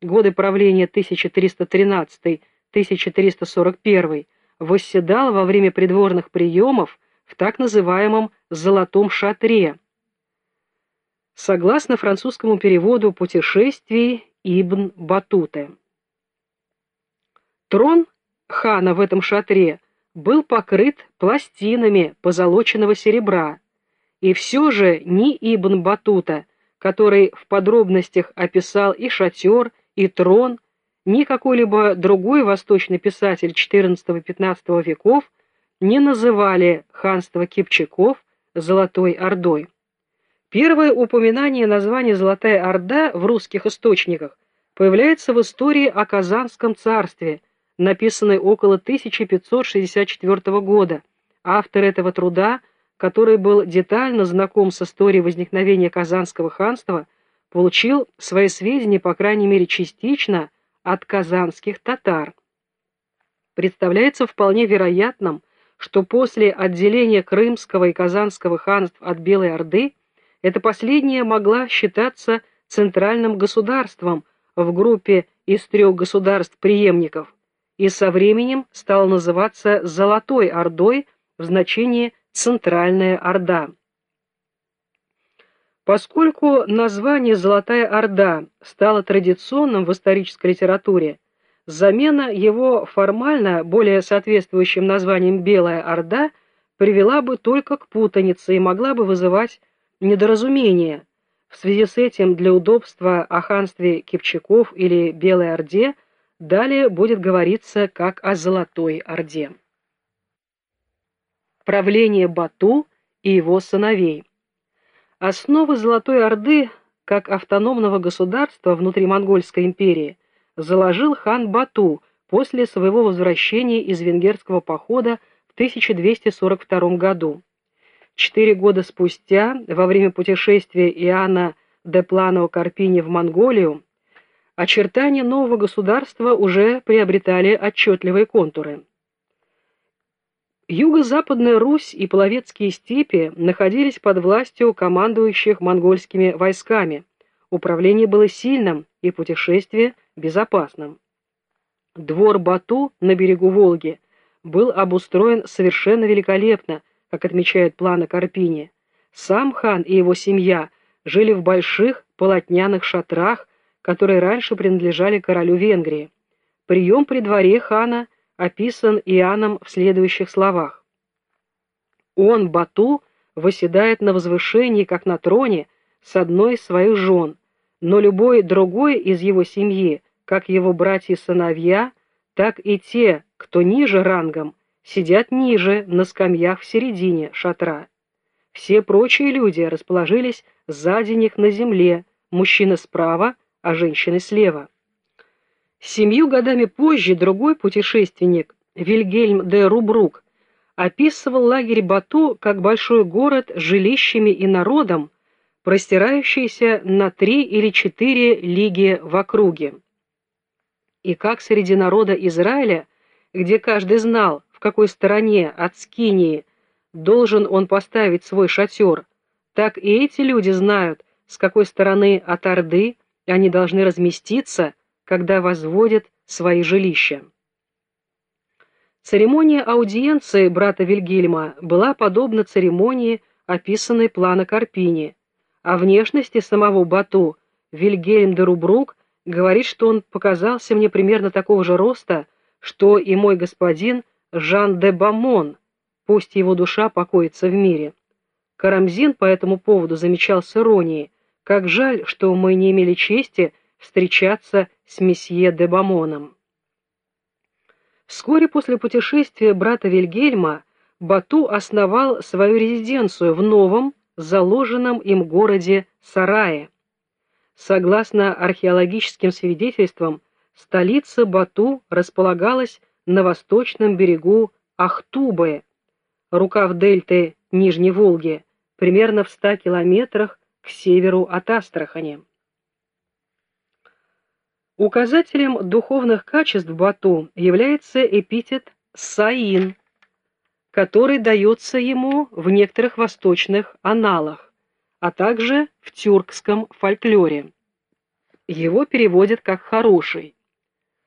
годы правления 1313-1341, восседал во время придворных приемов в так называемом «золотом шатре», согласно французскому переводу «Путешествий Ибн Батуте». Трон хана в этом шатре был покрыт пластинами позолоченного серебра, и все же ни Ибн Батута, который в подробностях описал и шатер, и трон, ни какой-либо другой восточный писатель XIV-XV веков не называли ханство Кипчаков Золотой Ордой. Первое упоминание названия Золотая Орда в русских источниках появляется в истории о Казанском царстве, написанной около 1564 года. Автор этого труда, который был детально знаком с историей возникновения Казанского ханства, получил свои сведения, по крайней мере частично, от казанских татар. Представляется вполне вероятным, что после отделения Крымского и Казанского ханств от Белой Орды эта последняя могла считаться центральным государством в группе из трех государств-преемников и со временем стала называться Золотой Ордой в значении Центральная Орда. Поскольку название «Золотая Орда» стало традиционным в исторической литературе, замена его формально более соответствующим названием «Белая Орда» привела бы только к путанице и могла бы вызывать недоразумение. В связи с этим для удобства о ханстве Кипчаков или Белой Орде далее будет говориться как о Золотой Орде. Правление Бату и его сыновей Основы Золотой Орды как автономного государства внутри Монгольской империи заложил хан Бату после своего возвращения из венгерского похода в 1242 году. Четыре года спустя, во время путешествия Иоанна де Плано Карпини в Монголию, очертания нового государства уже приобретали отчетливые контуры. Юго-западная Русь и Половецкие степи находились под властью командующих монгольскими войсками. Управление было сильным и путешествие безопасным. Двор Бату на берегу Волги был обустроен совершенно великолепно, как отмечают планы Карпини. Сам хан и его семья жили в больших полотняных шатрах, которые раньше принадлежали королю Венгрии. Прием при дворе хана – описан Иоанном в следующих словах. Он, Бату, восседает на возвышении, как на троне, с одной из своих жен, но любой другой из его семьи, как его братья-сыновья, так и те, кто ниже рангом, сидят ниже, на скамьях в середине шатра. Все прочие люди расположились сзади них на земле, мужчина справа, а женщины слева. Семью годами позже другой путешественник, Вильгельм де Рубрук, описывал лагерь Бату как большой город с жилищами и народом, простирающийся на три или четыре лиги в округе. И как среди народа Израиля, где каждый знал, в какой стороне от Скинии должен он поставить свой шатер, так и эти люди знают, с какой стороны от Орды они должны разместиться – когда возводят свои жилища. Церемония аудиенции брата Вильгельма была подобна церемонии, описанной плана Карпини. О внешности самого Бату Вильгельм де Рубрук говорит, что он показался мне примерно такого же роста, что и мой господин Жан де Бамон, пусть его душа покоится в мире. Карамзин по этому поводу замечал с иронией, как жаль, что мы не имели чести встречаться с месье де Бамоном. Вскоре после путешествия брата Вильгельма Бату основал свою резиденцию в новом, заложенном им городе Сарае. Согласно археологическим свидетельствам, столица Бату располагалась на восточном берегу Ахтубы, рукав дельты Нижней Волги, примерно в 100 километрах к северу от Астрахани. Указателем духовных качеств Бату является эпитет «саин», который дается ему в некоторых восточных аналах, а также в тюркском фольклоре. его переводят как «хороший».